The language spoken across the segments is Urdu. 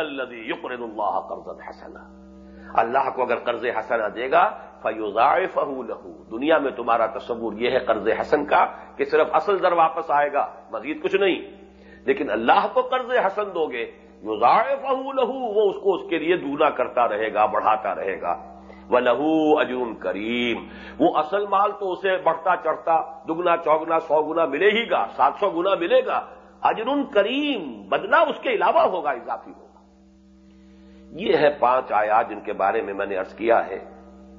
الذي يقرض الله قرضا حسنا۔ اللہ کو اگر قرض حسنا دے گا فیوزائفہ لہو۔ دنیا میں تمہارا تصور یہ ہے قرض حسن کا کہ صرف اصل در واپس آئے گا، مزید کچھ نہیں۔ لیکن اللہ کو قرض حسن دو گے یوزائفہ لہو۔ وہ اس کو اس کے لیے دونا کرتا رہے گا، بڑھاتا رہے گا۔ وہ لہو اجون کریم۔ وہ اصل مال تو اسے بڑھتا چڑھتا، دگنا، چوگنا، سو گنا ملے ہی گا، سات سو گنا ملے گا۔ اجر کریم۔ بدلا اس کے علاوہ ہوگا، اضافی ہوگا۔ یہ ہے پانچ آیات جن کے بارے میں میں نے ارض کیا ہے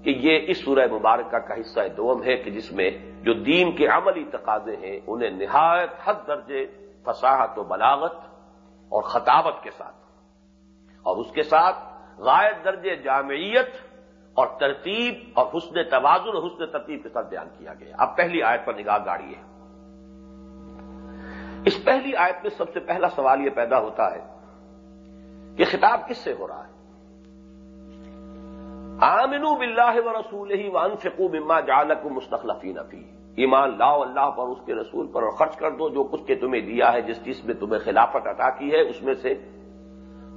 کہ یہ اس سورہ مبارکہ کا حصہ دوم ہے کہ جس میں جو دین کے عملی تقاضے ہیں انہیں نہایت حد درجے فصاحت و بلاغت اور خطابت کے ساتھ۔ اور اس کے ساتھ غائب درجے جامعیت اور ترتیب اور حسن توازن اور حسن ترتیب کے ساتھ بیان کیا گیا۔ اب پہلی آیت پر نگاہ گاڑی ہے اس پہلی آیت میں سب سے پہلا سوال یہ پیدا ہوتا ہے کہ خطاب کس سے ہو رہا ہے؟ آمنو بلّہ و رسول ہی وان فکو بما جالک مستقلفی نفی ایمان لاؤ اللہ پر، اس کے رسول پر، اور خرچ کر دو جو کچھ کے تمہیں دیا ہے، جس چیز میں تمہیں خلافت عطا کی ہے، اس میں سے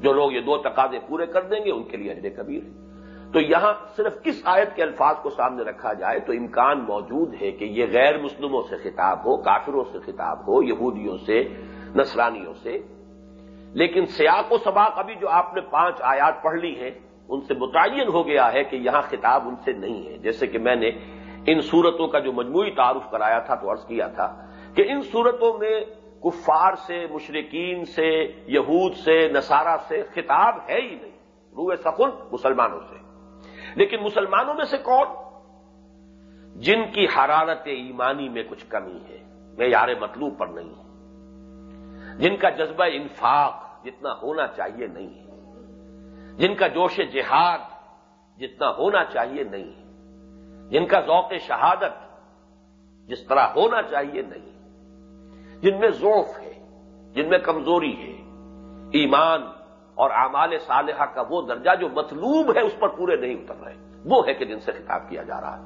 جو لوگ یہ دو تقاضے پورے کر دیں گے، ان کے لیے اجر کبیر ہے۔ تو یہاں صرف کس آیت کے الفاظ کو سامنے رکھا جائے تو امکان موجود ہے کہ یہ غیر مسلموں سے خطاب ہو، کافروں سے خطاب ہو، یہودیوں سے، نصرانیوں سے۔ لیکن سیاق و سباق ابھی جو آپ نے پانچ آیات پڑھ لی ہیں، ان سے متعین ہو گیا ہے کہ یہاں خطاب ان سے نہیں ہے۔ جیسے کہ میں نے ان صورتوں کا جو مجموعی تعارف کرایا تھا تو عرض کیا تھا کہ ان صورتوں میں کفار سے مشرقین سے، یہود سے، نصارہ سے خطاب ہے ہی نہیں۔ روئے سخن مسلمانوں سے۔ لیکن مسلمانوں میں سے کون؟ جن کی حرارت ایمانی میں کچھ کمی ہے۔ میں یار مطلوب پر نہیں۔ ہے جن کا جذبہ انفاق جتنا ہونا چاہیے نہیں ہے۔ جن کا جوش جہاد جتنا ہونا چاہیے نہیں ہے۔ جن کا ذوق شہادت جس طرح ہونا چاہیے نہیں جن میں ذوف ہے، جن میں کمزوری ہے۔ ایمان اور اعمال صالحہ کا وہ درجہ جو مطلوب ہے اس پر پورے نہیں اتر رہے۔ وہ ہے کہ جن سے خطاب کیا جا رہا ہے۔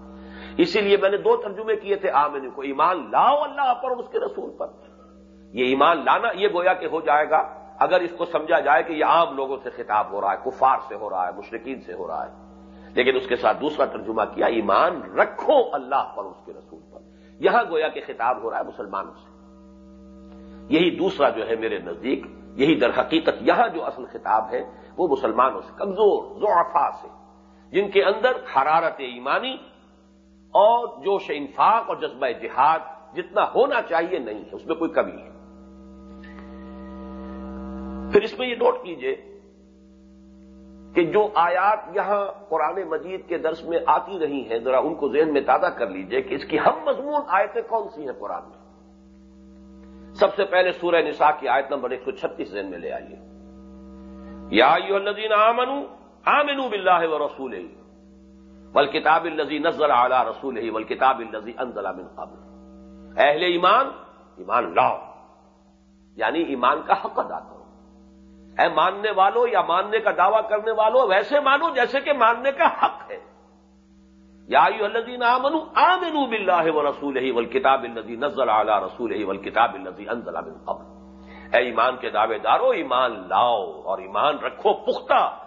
اسی لیے میں نے دو ترجمے کیے تھے، آمین کو۔ ایمان لاؤ اللہ پر اور اس کے رسول پر۔ یہ ایمان لانا یہ گویا کہ ہو جائے گا۔ اگر اس کو سمجھا جائے کہ یہ عام لوگوں سے خطاب ہو رہا ہے، کفار سے ہو رہا ہے مشرقین سے ہو رہا ہے، لیکن اس کے ساتھ دوسرا ترجمہ کیا، ایمان رکھو اللہ پر، اس کے رسول پر۔ یہاں گویا کہ خطاب ہو رہا ہے مسلمانوں سے۔ یہی دوسرا جو ہے میرے نزدیک، یہی در حقیقت یہاں جو اصل خطاب ہے، وہ مسلمانوں سے، کمزور ضعفا سے، جن کے اندر حرارت ایمانی اور جوش انفاق اور جذبہ جہاد جتنا ہونا چاہیے نہیں ہے، اس میں کوئی کمی ہے پھر اس میں یہ نوٹ کیجیے کہ جو آیات یہاں قرآن مجید کے درس میں آتی رہی ہیں، ذرا ان کو ذہن میں تازہ کر لیجیے کہ اس کی ہم مضمون آیتیں کون سی ہیں قرآن میں؟ سب سے پہلے سورہ نساء کی آیت نمبر ایک سو چھتیس دن میں لے آئیے۔ یا الذین آمنو آمنو باللہ و رسول ول کتاب الزی نزل اعلی رسول ہی ول کتاب الزی انزل من قبل۔ اہل ایمان ایمان لاؤ یعنی ایمان کا حق ادا کرو۔ اے ماننے والوں یا ماننے کا دعویٰ کرنے والوں ویسے مانو جیسے کہ ماننے کا حق ہے۔ یا الذین آمنوا آمنوا باللہ ورسولہ والکتاب الذی نزل علی رسولہ والکتاب الذی انزل من قبل۔ اے ایمان کے دعوے دارو، ایمان لاؤ اور ایمان رکھو پختہ۔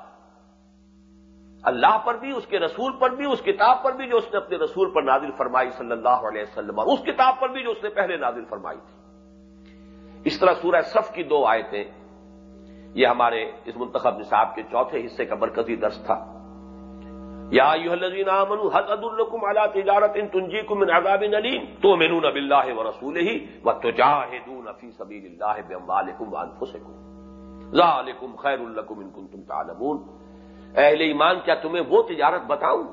اللہ پر بھی، اس کے رسول پر بھی، اس کتاب پر بھی جو اس نے اپنے رسول پر نازل فرمائی صلی اللہ علیہ وسلم، اور اس کتاب پر بھی جو اس نے پہلے نازل فرمائی تھی۔ اس طرح سورہ صف کی دو آیتیں یہ ہمارے اس منتخب نصاب کے چوتھے حصے کا مرکزی درس تھا۔ یا الذین آمنوا حد الکم علی تجارت ان تنجیکم من عذاب علیم تؤمنون باللہ ورسولہ وتجاہدون فی سبیل اللہ باموالکم وانفسکم ذالکم خیر لکم ان کنتم تعلمون۔ اہل ایمان، کیا تمہیں وہ تجارت بتاؤں؟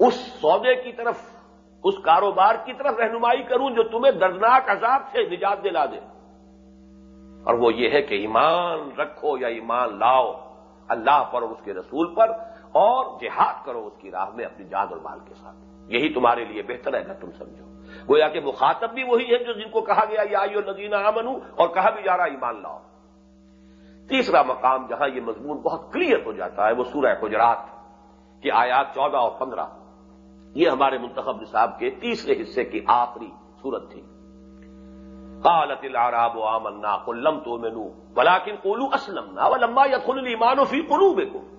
اس سودے کی طرف، اس کاروبار کی طرف رہنمائی کروں جو تمہیں دردناک عذاب سے نجات دلا دے۔ اور وہ یہ ہے کہ ایمان رکھو یا ایمان لاؤ، اللہ پر اور اس کے رسول پر، اور جہاد کرو اس کی راہ میں اپنی جان اور مال کے ساتھ۔ یہی تمہارے لیے بہتر ہے اگر تم سمجھو۔ گویا کہ مخاطب بھی وہی ہے جو جن کو کہا گیا یہ آئیو نگینہ امنو اور کہا بھی جا رہا ایمان لاؤ۔ تیسرا مقام جہاں یہ مضمون بہت کلیئر ہو جاتا ہے، وہ سورہ گجرات کی آیات چودہ اور پندرہ۔ یہ ہمارے منتخب نصاب کے تیسرے حصے کی آخری صورت تھی۔ قالت العراب آمنا قلم تو مینو بلاکن قولو اسلم نا لمبا یا خل ایمان فی قلوبکم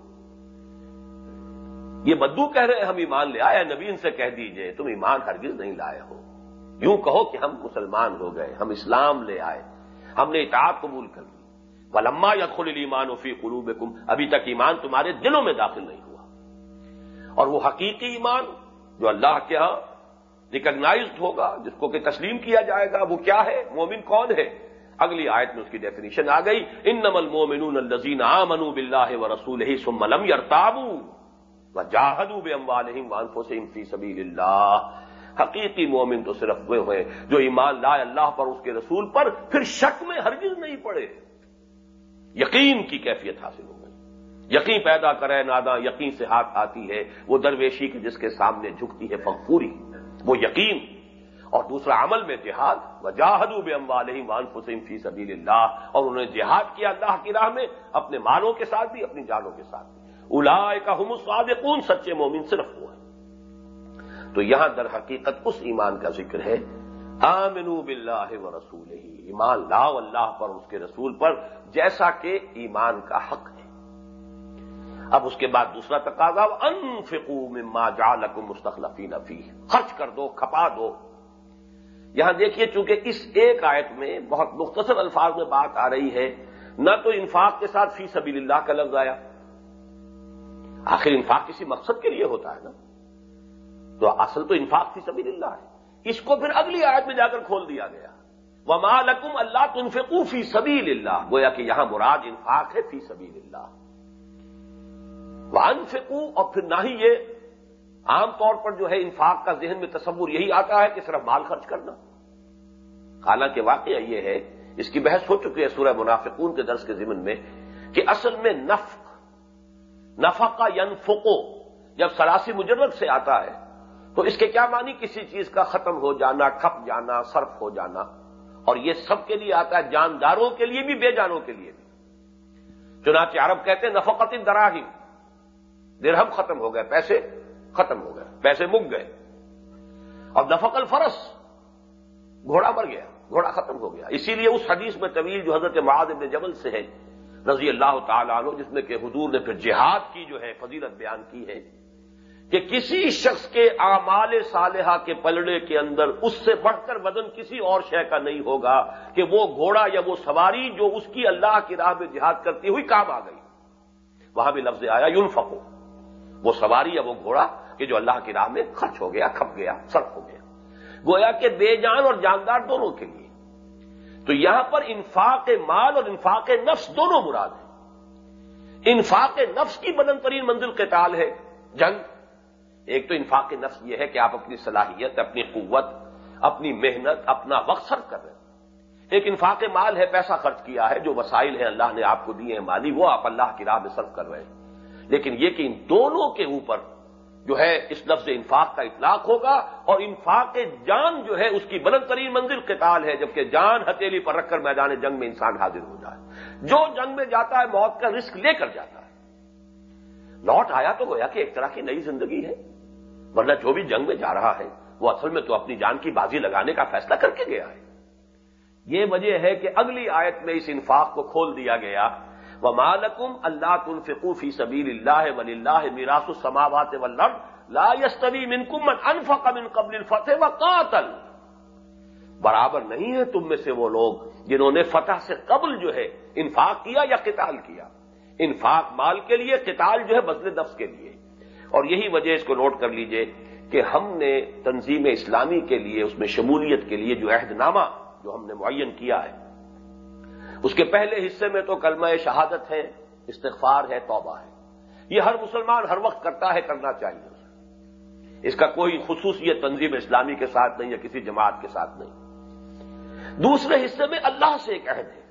یہ بدو کہہ رہے ہم ایمان لے آئے نبی ان سے کہہ دیجیے، تم ایمان ہرگز نہیں لائے ہو۔ یوں کہو کہ ہم مسلمان ہو گئے، ہم اسلام لے آئے۔ ہم نے اطاعت قبول کر لی۔ ولما یا خل ایمان فی قلوب ابھی تک ایمان تمہارے دلوں میں داخل نہیں ہوا۔ اور وہ حقیقی ایمان جو اللہ کے ہاں ریکگنائزڈ ہوگا، جس کو کہ تسلیم کیا جائے گا، وہ کیا ہے؟ مومن کون ہے؟ اگلی آیت میں اس کی ڈیفینیشن آ گئی ان نمل مومن الزین آ بلّہ و رسول ہی سملم یارتابو و جاہدو بے وانفو سے فی سبیل اللہ حقیقی مومن تو صرف وہ ہوئے جو ایمان لائے اللہ پر، اس کے رسول پر، پھر شک میں ہرگز نہیں پڑے۔ یقین کی کیفیت حاصل ہو گئی۔ یقین پیدا کرے نادا یقین سے ہاتھ آتی ہے، وہ درویشی کی جس کے سامنے جھکتی ہے فخوری وہ یقین اور دوسرا عمل میں جہاد و بے اموال وان حسین فی سبیل اللہ اور انہوں نے جہاد کیا اللہ کی راہ میں اپنے مالوں کے ساتھ بھی، اپنی جانوں کے ساتھ بھی۔ الا کا ہم صادقون سچے مومن صرف وہ ہے تو یہاں در حقیقت اس ایمان کا ذکر ہے آمنو باللہ و رسول ہی ایمان لاؤ اللہ پر، اس کے رسول پر، جیسا کہ ایمان کا حق ہے۔ اب اس کے بعد دوسرا تقاضا انفقو مما جعلکم مستخلفین فی خرچ کر دو، کھپا دو۔ یہاں دیکھیے، چونکہ اس ایک آیت میں بہت مختصر الفاظ میں بات آ رہی ہے، نہ تو انفاق کے ساتھ فی سبیل اللہ کا لفظ آیا۔ آخر انفاق کسی مقصد کے لیے ہوتا ہے نا؟ تو اصل تو انفاق فی سبیل اللہ ہے۔ اس کو پھر اگلی آیت میں جا کر کھول دیا گیا۔ وہ مالکم اللہ تنفقو فی سبیل اللہ گویا کہ یہاں مراد انفاق ہے فی سبیل اللہ۔ وہ انفقو اور پھر نہ ہی یہ عام طور پر جو ہے انفاق کا ذہن میں تصور یہی آتا ہے کہ صرف مال خرچ کرنا۔ حالانکہ واقعہ یہ ہے، اس کی بحث ہو چکی ہے سورہ منافقون کے درس کے ذمن میں، کہ اصل میں نف نفع کا ینفقو جب سراسی مجرد سے آتا ہے، تو اس کے کیا معنی؟ کسی چیز کا ختم ہو جانا، کھپ جانا، صرف ہو جانا۔ اور یہ سب کے لیے آتا ہے، جانداروں کے لیے بھی، بے جانوں کے لیے بھی۔ چنانچہ عرب کہتے ہیں نفقت دراہم درہم ختم ہو گئے، پیسے ختم ہو گئے، پیسے مک گئے۔ اور نفق الفرس، گھوڑا مر گیا، گھوڑا ختم ہو گیا۔ اسی لیے اس حدیث میں طویل جو حضرت معاذ ابن جبل سے ہے، رضی اللہ تعالیٰ عنہ، جس میں کہ حضور نے پھر جہاد کی جو ہے، فضیلت بیان کی ہے، کہ کسی شخص کے اعمال صالحہ کے پلڑے کے اندر اس سے بڑھ کر وزن کسی اور شے کا نہیں ہوگا کہ وہ گھوڑا یا وہ سواری جو اس کی اللہ کی راہ میں جہاد کرتی ہوئی کام آ گئی۔ وہاں بھی لفظ آیا یون فکو وہ سواری یا وہ گھوڑا کہ جو اللہ کی راہ میں خرچ ہو گیا، کھپ گیا سرف ہو گیا۔ گویا کہ بے جان اور جاندار دونوں کے لیے۔ تو یہاں پر انفاق مال اور انفاق نفس دونوں مراد ہیں۔ انفاق نفس کی بلند ترین منزل قتال ہے جنگ۔ ایک تو انفاق نفس یہ ہے کہ آپ اپنی صلاحیت، اپنی قوت، اپنی محنت، اپنا وقت صرف کر رہے ہیں۔ ایک انفاق مال ہے، پیسہ خرچ کیا ہے، جو وسائل ہیں، اللہ نے آپ کو دیے ہیں مالی، وہ آپ اللہ کی راہ میں صرف کر رہے ہیں۔ لیکن یہ کہ ان دونوں کے اوپر جو ہے اس لفظ انفاق کا اطلاق ہوگا اور انفاق جان جو ہے اس کی بلند ترین منزل قتال ہے، جبکہ جان ہتھیلی پر رکھ کر میدان جنگ میں انسان حاضر ہو جائے۔ جو جنگ میں جاتا ہے، موت کا رسک لے کر جاتا ہے۔ لوٹ آیا تو گویا کہ ایک طرح کی نئی زندگی ہے۔ ورنہ جو بھی جنگ میں جا رہا ہے، وہ اصل میں تو اپنی جان کی بازی لگانے کا فیصلہ کر کے گیا ہے۔ یہ وجہ ہے کہ اگلی آیت میں اس انفاق کو کھول دیا گیا۔ وہ مالکم اللہ تنفقوفی سبیل اللہ ولی اللہ میراث السماوات والارض لا يستوي منكم من انفق من قبل الفتح وقاتل۔ برابر نہیں ہے تم میں سے وہ لوگ جنہوں نے فتح سے قبل جو ہے انفاق کیا یا قتال کیا۔ انفاق مال کے لیے، قتال جو ہے بدل دفس کے لیے۔ اور یہی وجہ اس کو نوٹ کر لیجیے کہ ہم نے تنظیم اسلامی کے لیے، اس میں شمولیت کے لیے جو عہد نامہ جو ہم نے معین کیا ہے اس کے پہلے حصے میں تو کلمہ شہادت ہے، استغفار ہے، توبہ ہے۔ یہ ہر مسلمان ہر وقت کرتا ہے، کرنا چاہیے اس کا کوئی خصوصیت تنظیم اسلامی کے ساتھ نہیں، یا کسی جماعت کے ساتھ نہیں۔ دوسرے حصے میں اللہ سے ایک عہد ہے۔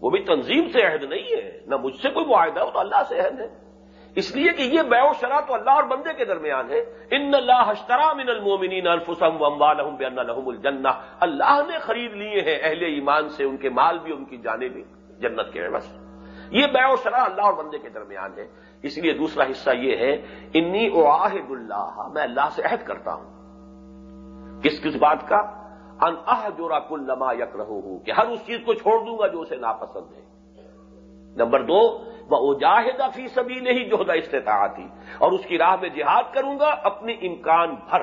وہ بھی تنظیم سے عہد نہیں ہے، نہ مجھ سے کوئی معاہدہ، وہ تو اللہ سے عہد ہے۔ اس لیے کہ یہ بے و شرح تو اللہ اور بندے کے درمیان ہے۔ ان اللہ اشترا من المومنین الفسم وموالہم بان لهم الجنہ۔ اللہ نے خرید لیے ہیں اہل ایمان سے ان کے مال بھی، ان کی جانیں بھی جنت کے عوض۔ یہ بے و شرح اللہ اور بندے کے درمیان ہے۔ اس لیے دوسرا حصہ یہ ہے، انی اعاہد اللہ، میں اللہ سے عہد کرتا ہوں۔ کس کس بات کا؟ ان جورا کل لما یک کہ ہر اس چیز کو چھوڑ دوں گا جو اسے ناپسند ہے۔ نمبر دو وہ فی سبھی نے ہی جوہدہ استطاعت اور اس کی راہ میں جہاد کروں گا، اپنی امکان بھر،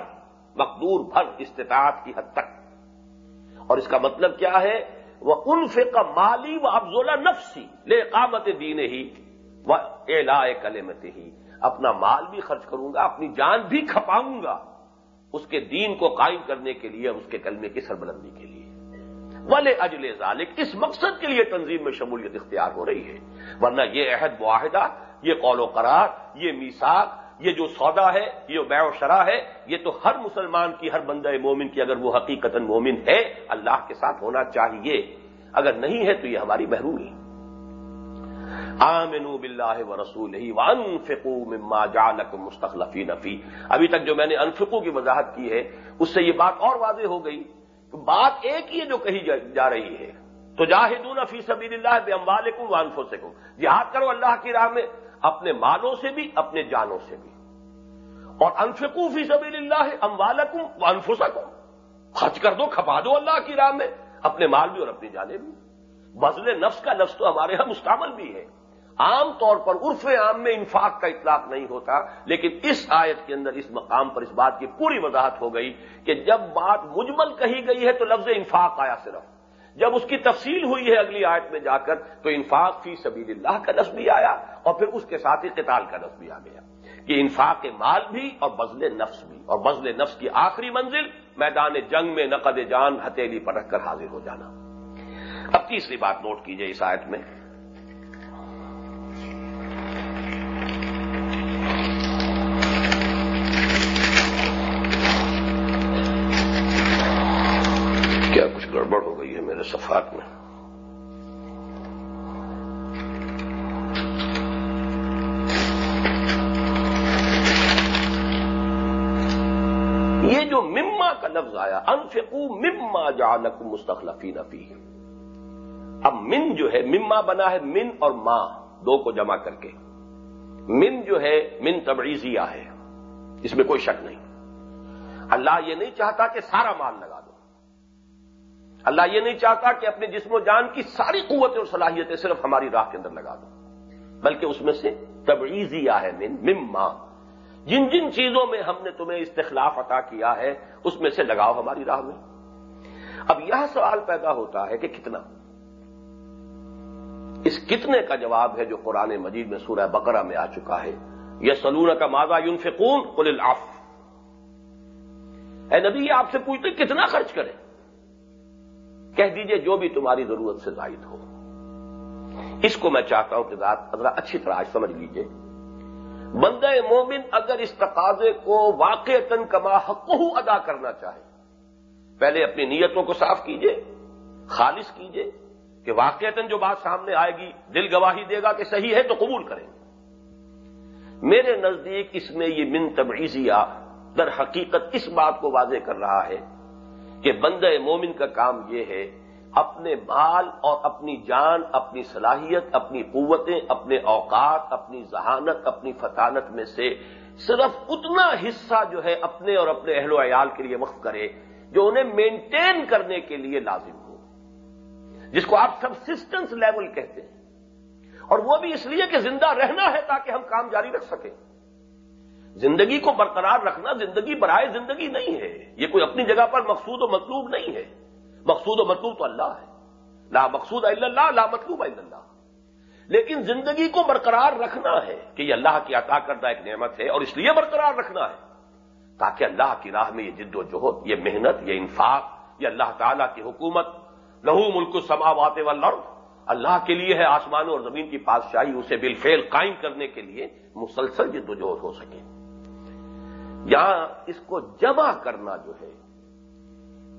مقدور بھر استطاعت کی حد تک۔ اور اس کا مطلب کیا ہے؟ وہ ان کا مالی و افزولہ نفسی لے قامت دین ہی وہ الا کلمت ہی اپنا مال بھی خرچ کروں گا، اپنی جان بھی کھپاؤں گا۔ اس کے دین کو قائم کرنے کے لیے اس کے کلمے کی سربلندی کے لیے۔ ولے اجل ذالک اس مقصد کے لیے تنظیم میں شمولیت اختیار ہو رہی ہے۔ ورنہ یہ عہد معاہدہ یہ قول و قرار، یہ میساک یہ جو سودا ہے، یہ بے و شرح ہے، یہ تو ہر مسلمان کی، ہر بندہ مومن کی، اگر وہ حقیقت مومن ہے، اللہ کے ساتھ ہونا چاہیے۔ اگر نہیں ہے تو یہ ہماری محرومی۔ آمنو بلّہ و رسول ہی مما جالک مستقلفی نفی ابھی تک جو میں نے انفقو کی وضاحت کی ہے، اس سے یہ بات اور واضح ہو گئی۔ بات ایک ہی ہے جو کہی جا رہی ہے۔ تو جاہدون فی سبیل اللہ بے اموالکم وانفو سے جہاد کرو اللہ کی راہ میں، اپنے مالوں سے بھی، اپنے جانوں سے بھی۔ اور انفقو فی سبیل اللہ اموالکم وانفسکم۔ خرچ کر دو، کھپا دو اللہ کی راہ میں، اپنے مال بھی اور اپنی جانیں بھی۔ بزل نفس کا لفظ تو ہمارے یہاں مستعمل بھی ہے۔ عام طور پر عرف عام میں انفاق کا اطلاق نہیں ہوتا، لیکن اس آیت کے اندر، اس مقام پر، اس بات کی پوری وضاحت ہو گئی کہ جب بات مجمل کہی گئی ہے تو لفظ انفاق آیا صرف۔ جب اس کی تفصیل ہوئی ہے اگلی آیت میں جا کر، تو انفاق فی سبیل اللہ کا لفظ بھی آیا اور پھر اس کے ساتھ ہی قتال کا لفظ بھی آ گیا۔ کہ انفاق مال بھی اور بزل نفس بھی، اور بزل نفس کی آخری منزل میدان جنگ میں نقد جان ہتھیلی پر رکھ کر حاضر ہو جانا۔ اب تیسری بات نوٹ کیجیے اس آیت میں گڑبڑ ہو گئی ہے میرے صفات میں۔ یہ جو مما کا لفظ آیا انفقو مما جانک مستقلفی نفی اب من جو ہے، مما بنا ہے من اور ماں دو کو جمع کر کے۔ من جو ہے، من تبعیزیہ ہے۔ اس میں کوئی شک نہیں۔ اللہ یہ نہیں چاہتا کہ سارا مال لگا دو اللہ یہ نہیں چاہتا کہ اپنے جسم و جان کی ساری قوتیں اور صلاحیتیں صرف ہماری راہ کے اندر لگا دو، بلکہ اس میں سے تبعیزیہ ہے من، مما۔ جن جن چیزوں میں ہم نے تمہیں استخلاف عطا کیا ہے، اس میں سے لگاؤ ہماری راہ میں۔ اب یہ سوال پیدا ہوتا ہے کہ کتنا؟ اس کتنے کا جواب ہے جو قرآن مجید میں سورہ بقرہ میں آ چکا ہے۔ یہ سلون کا مادہ یونفقون قل العف اے نبی، یہ آپ سے پوچھتے کتنا خرچ کریں؟ کہہ دیجیے جو بھی تمہاری ضرورت سے زائد ہو۔ اس کو میں چاہتا ہوں کہ ذرا اچھی طرح آج سمجھ لیجیے۔ بندہ مومن اگر اس تقاضے کو واقع تن کما حق ادا کرنا چاہے، پہلے اپنی نیتوں کو صاف کیجیے، خالص کیجیے کہ واقعتاً جو بات سامنے آئے گی، دل گواہی دے گا کہ صحیح ہے تو قبول کریں۔ گے میرے نزدیک اس میں یہ من تبعیضیہ در حقیقت اس بات کو واضح کر رہا ہے کہ بندہ مومن کا کام یہ ہے اپنے بال اور اپنی جان، اپنی صلاحیت، اپنی قوتیں، اپنے اوقات، اپنی ذہانت، اپنی فطانت میں سے صرف اتنا حصہ جو ہے اپنے اور اپنے اہل و عیال کے لیے وقف کرے جو انہیں مینٹین کرنے کے لیے لازم ہو۔ جس کو آپ سبسسٹنس لیول کہتے ہیں۔ اور وہ بھی اس لیے کہ زندہ رہنا ہے تاکہ ہم کام جاری رکھ سکیں۔ زندگی کو برقرار رکھنا زندگی برائے زندگی نہیں ہے۔ یہ کوئی اپنی جگہ پر مقصود و مطلوب نہیں ہے۔ مقصود و مطلوب تو اللہ ہے۔ لا مقصود اللہ، لا مطلوب اللہ۔ لیکن زندگی کو برقرار رکھنا ہے کہ یہ اللہ کی عطا کردہ ایک نعمت ہے اور اس لیے برقرار رکھنا ہے۔ تاکہ اللہ کی راہ میں یہ جد و جہد، یہ محنت، یہ انفاق، یہ اللہ تعالیٰ کی حکومت، لہو ملک سماوات والارض۔ اللہ کے لیے ہے آسمانوں اور زمین کی پادشاہی، اسے بالفعل قائم کرنے کے لیے مسلسل جد و جہد ہو سکے۔ یہاں اس کو جمع کرنا جو ہے،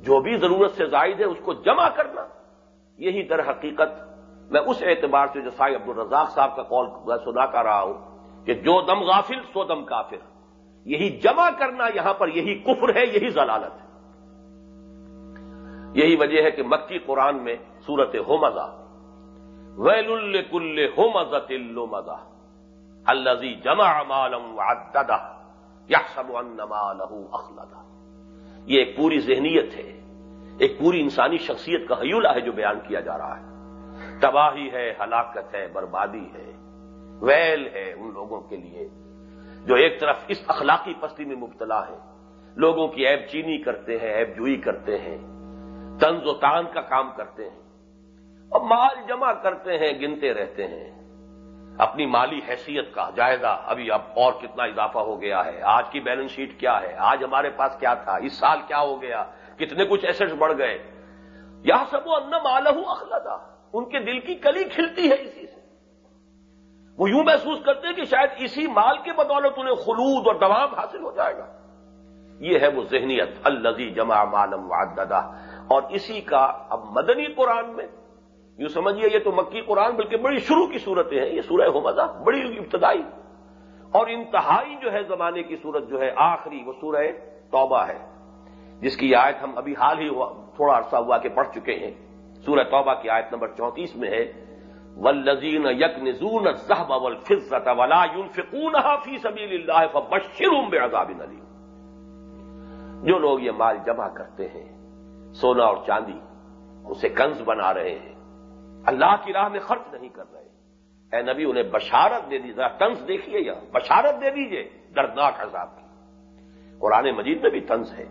جو بھی ضرورت سے زائد ہے اس کو جمع کرنا۔ یہی در حقیقت میں اس اعتبار سے جو سائی عبد الرزاق صاحب کا قول سنا کر رہا ہوں کہ جو دم غافل سو دم کافر۔ یہی جمع کرنا یہاں پر یہی کفر ہے، یہی ضلالت ہے۔ یہی وجہ ہے کہ مکی قرآن میں سورت ہو مزہ ویل الکل ہو مزہ مزہ الزی جمع مالم یا سب لہو اخلدا یہ ایک پوری ذہنیت ہے، ایک پوری انسانی شخصیت کا حیولہ ہے جو بیان کیا جا رہا ہے۔ تباہی ہے، ہلاکت ہے، بربادی ہے، ویل ہے ان لوگوں کے لیے جو ایک طرف اس اخلاقی پستی میں مبتلا ہے لوگوں کی ایب چینی کرتے ہیں ایب جوئی کرتے ہیں۔ تنز و تان کا کام کرتے ہیں۔ اور مال جمع کرتے ہیں، گنتے رہتے ہیں۔ اپنی مالی حیثیت کا جائزہ ابھی اب اور کتنا اضافہ ہو گیا ہے؟ آج کی بیلنس شیٹ کیا ہے؟ آج ہمارے پاس کیا تھا؟ اس سال کیا ہو گیا؟ کتنے کچھ ایسٹس بڑھ گئے؟ یہ سب وہ ان مالہ اخلدا۔ ان کے دل کی کلی کھلتی ہے اسی سے۔ وہ یوں محسوس کرتے ہیں کہ شاید اسی مال کے بدولت انہیں خلود اور دوام حاصل ہو جائے گا۔ یہ ہے وہ ذہنیت الزی جمع مالم وعددہ۔ اور اسی کا اب مدنی قرآن میں یوں سمجھیے یہ تو مکی قرآن بلکہ بڑی شروع کی صورتیں ہیں، یہ سورہ حمزہ بڑی ابتدائی اور انتہائی جو ہے زمانے کی صورت جو ہے آخری، وہ سورہ توبہ ہے، جس کی آیت ہم ابھی حال ہی تھوڑا عرصہ ہوا کہ پڑھ چکے ہیں۔ سورہ توبہ کی آیت نمبر چونتیس میں ہے ولزین یک نزون صحب اول فضرت ولا فکون فی سبیل اللہ فبشرهم بعذاب علیم جو لوگ یہ مال جمع کرتے ہیں، سونا اور چاندی، اسے کنز بنا رہے ہیں۔ اللہ کی راہ میں خرچ نہیں کر رہے۔ اے نبی، انہیں بشارت دے دی، ذرا تنز دیکھیے یا بشارت دے دیجیے، دردناک عذاب۔ کی قرآن مجید میں بھی تنز ہے۔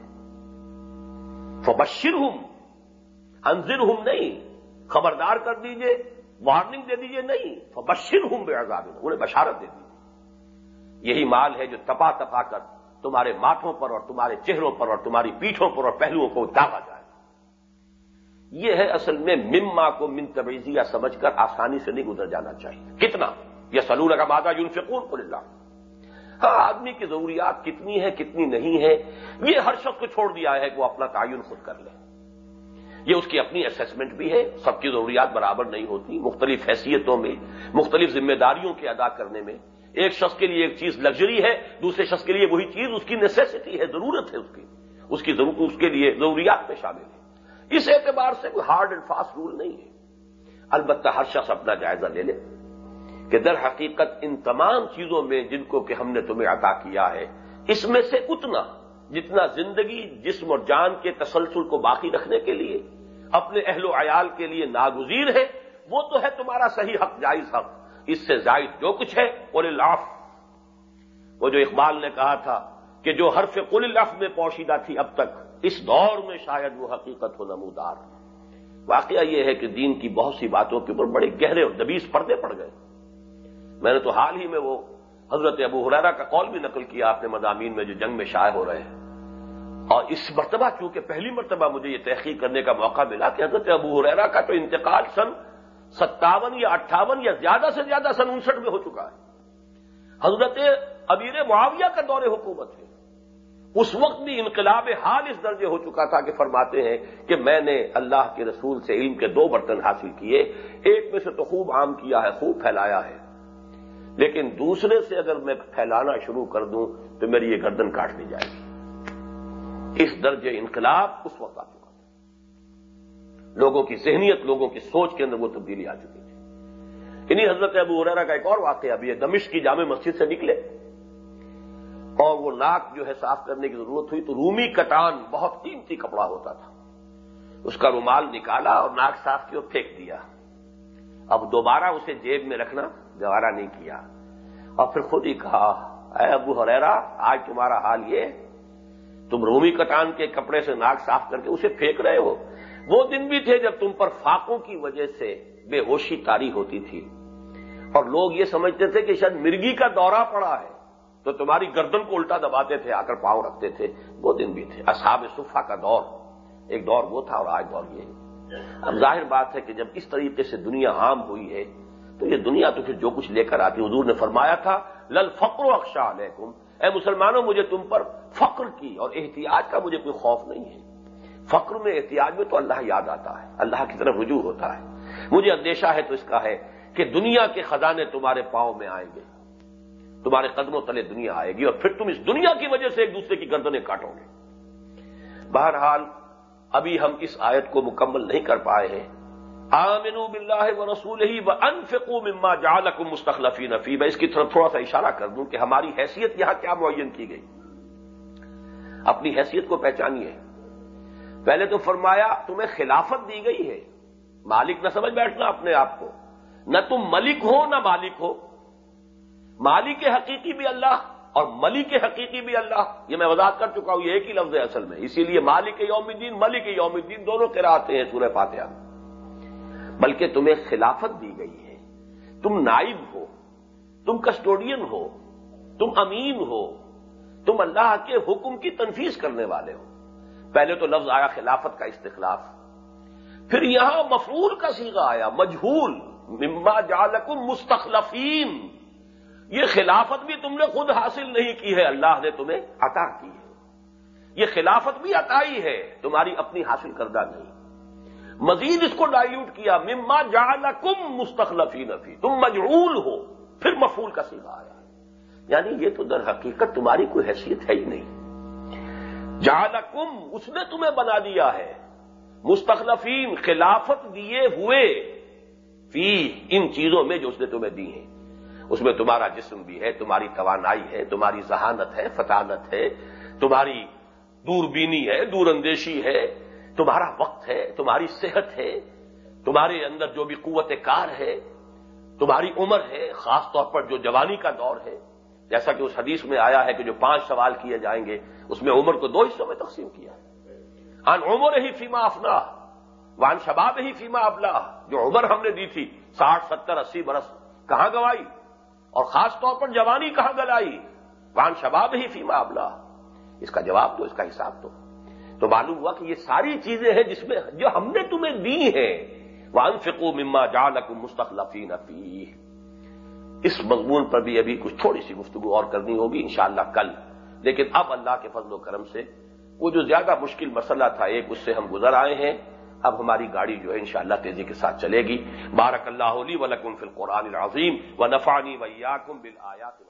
فبشر ہوں انضر ہوں نہیں، خبردار کر دیجیے وارننگ دے دیجیے نہیں فبشر ہوں بے عذاب انہیں بشارت دے دیجیے یہی مال ہے جو تپا تپا کر تمہارے ماتھوں پر اور تمہارے چہروں پر اور تمہاری پیٹھوں پر اور پہلوؤں کو داغا یہ ہے اصل میں مما کو من تبیزیہ سمجھ کر آسانی سے نہیں گزر جانا چاہیے۔ کتنا؟ یہ سلور کا مادہ یونفقون کو اللہ۔ ہاں آدمی کی ضروریات کتنی ہے کتنی نہیں ہے یہ ہر شخص کو چھوڑ دیا ہے کہ وہ اپنا تعین خود کر لے۔ یہ اس کی اپنی اسسمنٹ بھی ہے، سب کی ضروریات برابر نہیں ہوتی، مختلف حیثیتوں میں، مختلف ذمہ داریوں کے ادا کرنے میں۔ ایک شخص کے لیے ایک چیز لگژری ہے، دوسرے شخص کے لیے وہی چیز، اس کی نیسیسٹی ہے، ضرورت ہے اس کی۔ اس کی اس کے لیے ضروریات میں شامل ہے۔ اس اعتبار سے کوئی ہارڈ اینڈ فاسٹ رول نہیں ہے۔ البتہ ہر شخص اپنا جائزہ لے لے۔ کہ در حقیقت ان تمام چیزوں میں جن کو کہ ہم نے تمہیں عطا کیا ہے، اس میں سے اتنا جتنا زندگی، جسم اور جان کے تسلسل کو باقی رکھنے کے لیے، اپنے اہل و عیال کے لیے ناگزیر ہے، وہ تو ہے تمہارا صحیح حق، جائز حق۔ اس سے زائد جو کچھ ہے قل اللہ وہ جو اقبال نے کہا تھا کہ جو حرف قل اللہ میں پوشیدہ تھی اب تک اس دور میں شاید وہ حقیقت ہو نمودار واقعہ یہ ہے کہ دین کی بہت سی باتوں کے اوپر بڑے گہرے اور دبیز پردے پڑ گئے۔ میں نے تو حال ہی میں وہ حضرت ابو حرارا کا قول بھی نقل کیا اپنے مضامین میں جو جنگ میں شائع ہو رہے ہیں۔ اور اس مرتبہ چونکہ پہلی مرتبہ مجھے یہ تحقیق کرنے کا موقع ملا کہ حضرت ابو حریرا کا تو انتقال سن ستاون یا اٹھاون یا زیادہ سے زیادہ سن انسٹھ میں ہو چکا ہے۔ حضرت امیر معاویہ کا دور حکومت ہے۔ اس وقت بھی انقلاب حال اس درجے ہو چکا تھا کہ فرماتے ہیں کہ میں نے اللہ کے رسول سے علم کے دو برتن حاصل کیے، ایک میں سے تو خوب عام کیا ہے، خوب پھیلایا ہے۔ لیکن دوسرے سے اگر میں پھیلانا شروع کر دوں تو میری یہ گردن کاٹ دی جائے گی۔ اس درجے انقلاب اس وقت آ چکا تھا۔ لوگوں کی ذہنیت، لوگوں کی سوچ کے اندر وہ تبدیلی آ چکی تھی۔ انہیں حضرت ابو عریرا کا ایک اور واقعہ ابھی دمش کی جامع مسجد سے نکلے۔ اور وہ ناک جو ہے صاف کرنے کی ضرورت ہوئی تو رومی کٹان بہت قیمتی کپڑا ہوتا تھا۔ اس کا رومال نکالا اور ناک صاف کی اور پھینک دیا۔ اب دوبارہ اسے جیب میں رکھنا گوارا نہیں کیا۔ اور پھر خود ہی کہا، اے ابو حریرا آج تمہارا حال یہ، تم رومی کٹان کے کپڑے سے ناک صاف کر کے اسے پھینک رہے ہو۔ وہ دن بھی تھے جب تم پر فاقوں کی وجہ سے بے ہوشی تاری ہوتی تھی۔ اور لوگ یہ سمجھتے تھے کہ شاید مرگی کا دورہ پڑا ہے۔ تو تمہاری گردن کو الٹا دباتے تھے، آ کر پاؤں رکھتے تھے۔ وہ دن بھی تھے۔ اصحاب صفا کا دور۔ ایک دور وہ تھا اور آج دور یہ اب ظاہر بات ہے کہ جب اس طریقے سے دنیا عام ہوئی ہے، تو یہ دنیا تو پھر جو کچھ لے کر آتی حضور نے فرمایا تھا لل فقر و اخشا علیکم۔ اے مسلمانوں، مجھے تم پر فقر کی اور احتیاط کا مجھے کوئی خوف نہیں ہے۔ فقر میں احتیاط میں تو اللہ یاد آتا ہے، اللہ کی طرف رجوع ہوتا ہے۔ مجھے اندیشہ ہے تو اس کا ہے کہ دنیا کے خزانے تمہارے پاؤں میں آئیں گے۔ تمہارے قدموں تلے دنیا آئے گی اور پھر تم اس دنیا کی وجہ سے ایک دوسرے کی گردنیں کاٹو گے۔ بہرحال، ابھی ہم اس آیت کو مکمل نہیں کر پائے ہیں۔ آمنو بلّہ و رسول ہی و انفقو مما جالکم مستخلفی نفی میں اس کی طرف تھوڑا سا اشارہ کر دوں کہ ہماری حیثیت یہاں کیا معین کی گئی۔ اپنی حیثیت کو پہچانیے۔ پہلے تو فرمایا، تمہیں خلافت دی گئی ہے۔ مالک نہ سمجھ بیٹھنا اپنے آپ کو۔ نہ تم ملک ہو، نہ مالک ہو۔ مالک حقیقی بھی اللہ اور ملک حقیقی بھی اللہ، یہ میں وضاحت کر چکا ہوں، یہ ایک ہی لفظ ہے اصل میں۔ اسی لیے مالک یوم الدین، ملک یوم الدین دونوں کے ہیں سورہ فاتحہ بلکہ تمہیں خلافت دی گئی ہے۔ تم نائب ہو، تم کسٹوڈین ہو، تم امین ہو، تم اللہ کے حکم کی تنفیذ کرنے والے ہو۔ پہلے تو لفظ آیا خلافت کا استخلاف۔ پھر یہاں مفرول کا سیگا آیا، مجہول، مما جالکم مستخلفین۔ یہ خلافت بھی تم نے خود حاصل نہیں کی ہے، اللہ نے تمہیں عطا کی ہے۔ یہ خلافت بھی عطائی ہے، تمہاری اپنی حاصل کردہ نہیں۔ مزید اس کو ڈائیوٹ کیا، مما جالکم مستخلفین فی، تم مجعول ہو، پھر مفول کا سیگا آیا۔ یعنی یہ تو در حقیقت تمہاری کوئی حیثیت ہے ہی نہیں۔ جالکم اس نے تمہیں بنا دیا ہے۔ مستخلفین، خلافت دیے ہوئے، فی، ان چیزوں میں جو اس نے تمہیں دی ہیں۔ اس میں تمہارا جسم بھی ہے، تمہاری توانائی ہے، تمہاری ذہانت ہے، فطانت ہے، تمہاری دوربینی ہے، دور اندیشی ہے، تمہارا وقت ہے، تمہاری صحت ہے، تمہارے اندر جو بھی قوت کار ہے، تمہاری عمر ہے، خاص طور پر جو جوانی کا دور ہے۔ جیسا کہ اس حدیث میں آیا ہے کہ جو پانچ سوال کیے جائیں گے، اس میں عمر کو دو حصوں میں تقسیم کیا۔ ان عمر ہی فیما افنا وان شباب ہی فیما ابلا۔ جو عمر ہم نے دی تھی، ساٹھ، ستر، اسی برس، کہاں گوائی اور خاص طور پر جوانی کہاں گلائی وان شباب ہی فیما ابلا اس کا جواب تو اس کا حساب تو۔ تو معلوم ہوا کہ یہ ساری چیزیں ہیں جس میں جو ہم نے تمہیں دی ہیں۔ وان فکو مما جالک مستقلفی نفی اس مضمون پر بھی ابھی کچھ تھوڑی سی گفتگو اور کرنی ہوگی انشاءاللہ کل۔ لیکن اب اللہ کے فضل و کرم سے وہ جو زیادہ مشکل مسئلہ تھا، ایک اس سے ہم گزر آئے ہیں۔ اب ہماری گاڑی جو ہے انشاءاللہ تیزی کے ساتھ چلے گی۔ بارک اللہ علی ولکم فی القرآن العظیم و نفانی ویاکم بالآیات